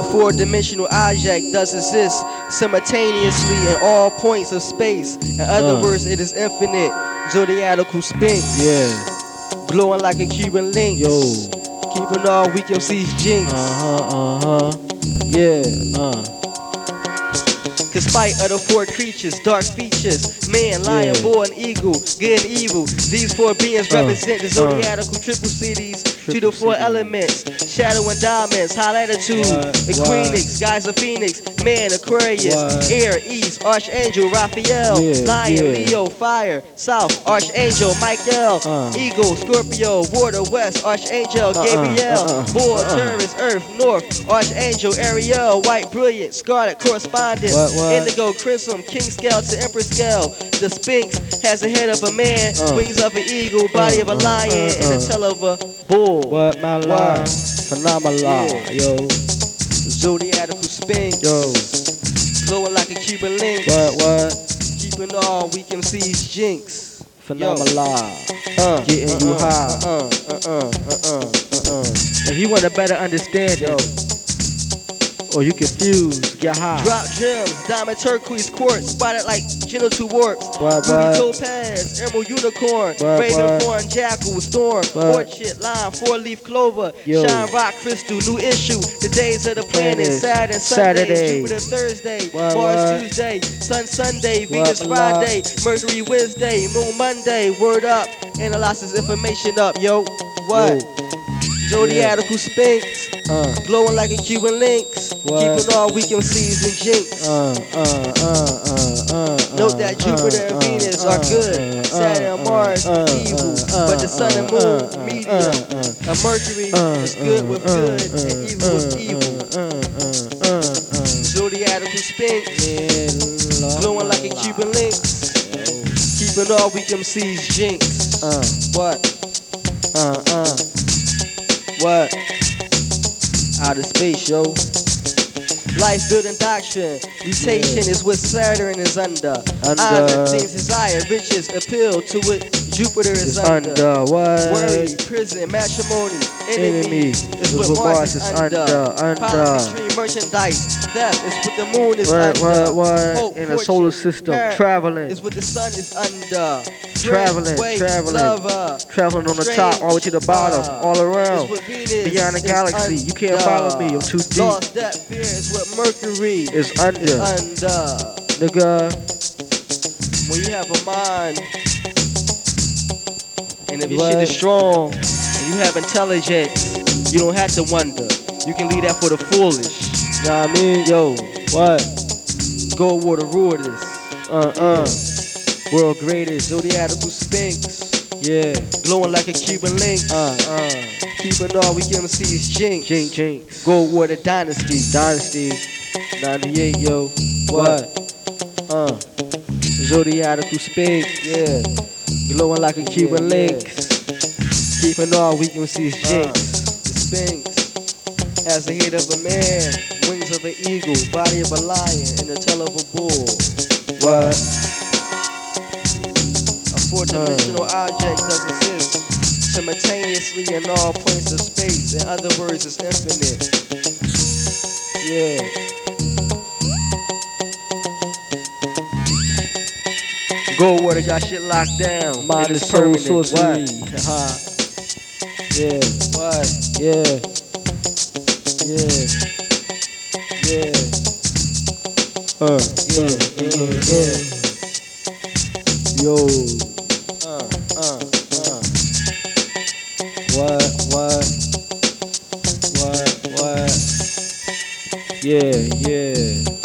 A four-dimensional object does exist simultaneously in all points of space. In other Uh. words, it is infinite. Zodiacal spin. Yeah. glowing like a Cuban link. Yo. keeping all weak MCs jinx. Uh huh. Uh huh. Yeah. Uh. Despite of the four creatures, dark features, man, lion, Yeah. boy, and eagle, good and evil. These four beings Uh, represent the uh. zodiacal triplicities to the four cities. elements. Shadow and diamonds, high latitude, What, the what? Queenix, guys of Phoenix, man, Aquarius, What? air, east, Archangel, Raphael, Yeah, lion, yeah. Leo, fire, south, Archangel, Michael, Uh. eagle, Scorpio, water, west, Archangel, Uh-uh, Gabriel, uh-uh, bull, uh-uh. Taurus, earth, north, Archangel, Ariel, white, brilliant, scarlet, correspondence, What, what? Indigo, Chrism, King Scale to Empress Scale. The Sphinx has the head of a man, Uh. wings of an eagle, body of a Uh, uh, lion, uh, and uh. the tail of a bull. What my line? Phenomenal. Yeah. Yo. Zodiacal Sphinx. Yo. Glowing like a Cuban lynx. What? What? Keeping all weak MCs jinx. Phenomenal. Uh. Getting you high. Uh, uh, uh, uh, uh, uh, uh. If you want a better understanding, or you confused, get high. Drop gems, diamond turquoise quartz, spotted like genital warts. What, Ruby topaz, emerald unicorn, What, raven thorn, jackal, storm, What? orchid, lime, four leaf clover, Yo. shine rock crystal, new issue. The days of the Planets. Saturn, Sunday, Saturday. Jupiter, Thursday, What, Mars? Tuesday, Sun, Sunday, Venus? Friday, Mercury, Wednesday, Moon, Monday. Word up, analyzes information up, yo. What? Zodiacal Sphinx, Uh. glowing like a Cuban lynx, What? keeping all weak MCs and jinx. Uh. Uh. Uh. Uh. Uh. Note that Jupiter and uh, Venus uh, are good, uh, Saturn and uh, Mars uh, evil, uh, but the Sun and uh, Moon uh, medium. uh, uh, And Mercury uh, is good with uh, good uh, and evil with uh, evil. uh, uh, uh, uh, Zodiacal Sphinx, uh. glowing like a Cuban lynx, keeping all weak MCs jinx. Uh. What? Uh. Uh. What? Outer space, yo. Life building doctrine. Mutation is what Saturn is under. Under. Honor, things desire, riches appeal to what Jupiter is under. under what? Worry, prison, matrimony, enemy, Enemy is is what Mars is is under. under, under. Merchandise, theft is what the moon is What? under. What? What? Hope, In the solar system, traveling, is what the sun is under. Traveling, weight, traveling. lover, traveling on the top, all the way to the bottom, Uh, all around. Beyond the is galaxy. You can't follow me, I'm too deep. Lost that fear is what Mercury It's under, under. nigga. When you have a mind, and if your shit is strong, and you have intelligence, you don't have to wonder. You can leave that for the foolish. You know what I mean? Yo, what? Gold water rule this. Uh, uh. World greatest. Zodiacal Sphinx, Yeah. glowing like a Cuban link. Uh, uh. Keeping all we can see is jinx. Jinx, jinx. Gold water dynasty. Dynasty. 98, yo. What? Uh. Zodiacal Sphinx. Yeah. Glowing like a Cuban Yeah, yeah. lynx. Keeping all we can see Uh, jinx. the Sphinx has the head of a man, wings of an eagle, body of a lion, and the tail of a bull. What? A four-dimensional object does exist simultaneously in all points of space. In other words, it's infinite. Yeah. Gold water got shit locked down. Mind is soul permanent. What? Uh-huh. Yeah. What? Yeah. Yeah. Yeah. Uh, Yeah, yeah, yeah, yeah. Yo. Uh, uh, uh. What? What? What? What? Yeah, yeah.